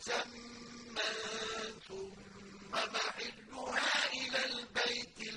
مسمى ثم محلها إلى البيت